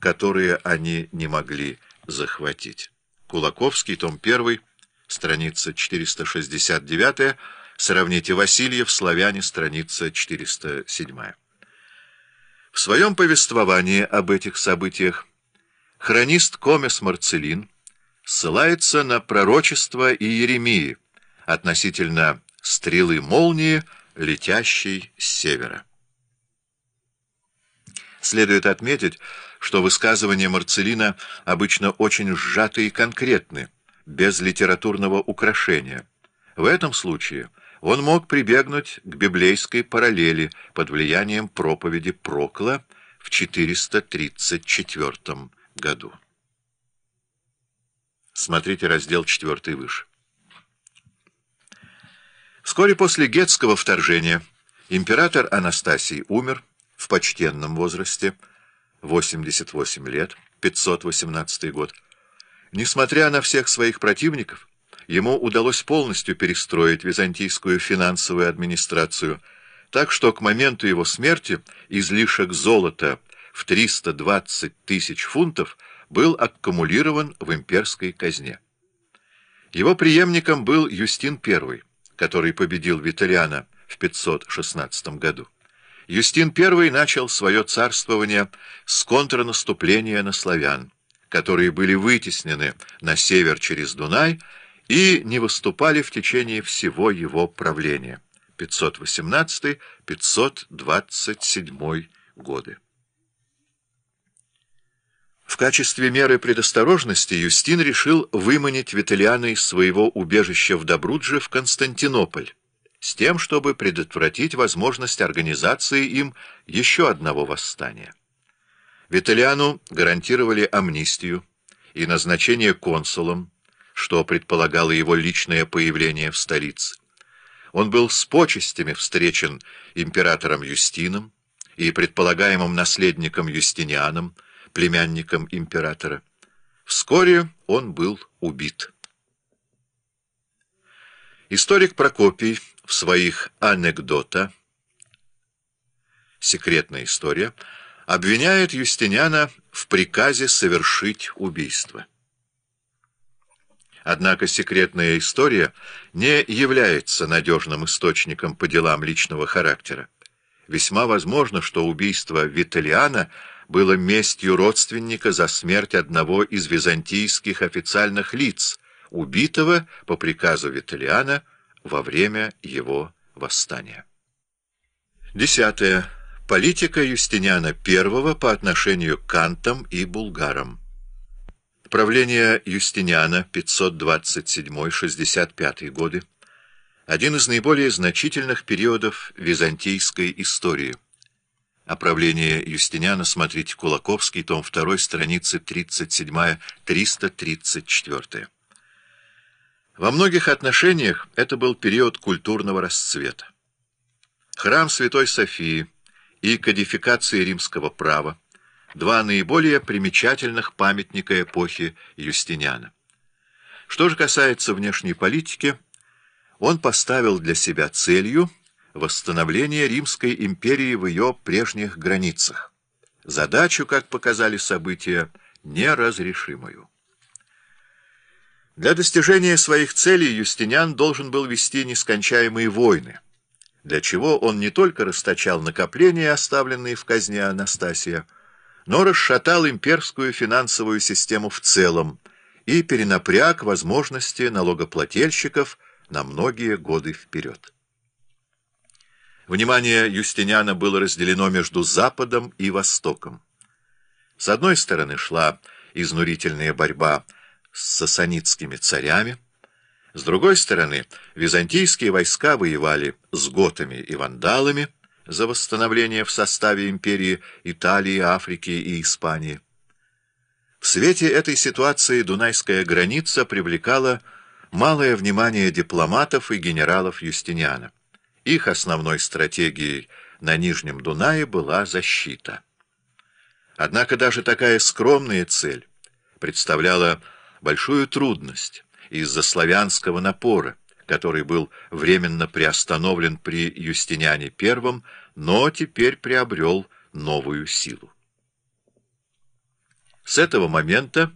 которые они не могли захватить. Кулаковский, том 1, страница 469, сравните Васильев, «Славяне», страница 407. В своем повествовании об этих событиях хронист Комес Марцелин ссылается на пророчество Иеремии относительно стрелы молнии, летящей с севера. Следует отметить, что высказывания Марцелина обычно очень сжаты и конкретны, без литературного украшения. В этом случае он мог прибегнуть к библейской параллели под влиянием проповеди Прокла в 434 году. Смотрите раздел 4 выше. Вскоре после гетского вторжения император Анастасий умер в почтенном возрасте, 88 лет, 518 год. Несмотря на всех своих противников, ему удалось полностью перестроить византийскую финансовую администрацию, так что к моменту его смерти излишек золота в 320 тысяч фунтов был аккумулирован в имперской казне. Его преемником был Юстин I, который победил Виталиана в 516 году. Юстин I начал свое царствование с контрнаступления на славян, которые были вытеснены на север через Дунай и не выступали в течение всего его правления 518-527 годы. В качестве меры предосторожности Юстин решил выманить Виталиана из своего убежища в Добрудже в Константинополь, с тем, чтобы предотвратить возможность организации им еще одного восстания. Виталиану гарантировали амнистию и назначение консулом, что предполагало его личное появление в столице. Он был с почестями встречен императором Юстином и предполагаемым наследником Юстинианом, племянником императора. Вскоре он был убит. Историк Прокопий в своих «Анекдота» «Секретная история» обвиняет Юстиниана в приказе совершить убийство. Однако секретная история не является надежным источником по делам личного характера. Весьма возможно, что убийство Виталиана было местью родственника за смерть одного из византийских официальных лиц, убитого по приказу Виталиана во время его восстания. Десятое. Политика Юстиниана I по отношению к кантам и булгарам. Правление Юстиниана 527-65 годы один из наиболее значительных периодов византийской истории. О правлении Юстиниана смотрите Кулаковский, том 2, страницы 37-334. Во многих отношениях это был период культурного расцвета. Храм Святой Софии и кодификация римского права – два наиболее примечательных памятника эпохи Юстиниана. Что же касается внешней политики, он поставил для себя целью восстановление Римской империи в ее прежних границах. Задачу, как показали события, неразрешимую. Для достижения своих целей Юстиниан должен был вести нескончаемые войны, для чего он не только расточал накопления, оставленные в казне Анастасия, но расшатал имперскую финансовую систему в целом и перенапряг возможности налогоплательщиков на многие годы вперед. Внимание Юстиниана было разделено между Западом и Востоком. С одной стороны шла изнурительная борьба с сасанитскими царями. С другой стороны, византийские войска воевали с готами и вандалами за восстановление в составе империи Италии, Африки и Испании. В свете этой ситуации Дунайская граница привлекала малое внимание дипломатов и генералов Юстиниана. Их основной стратегией на Нижнем Дунае была защита. Однако даже такая скромная цель представляла большую трудность из-за славянского напора, который был временно приостановлен при Юстиниане I, но теперь приобрел новую силу. С этого момента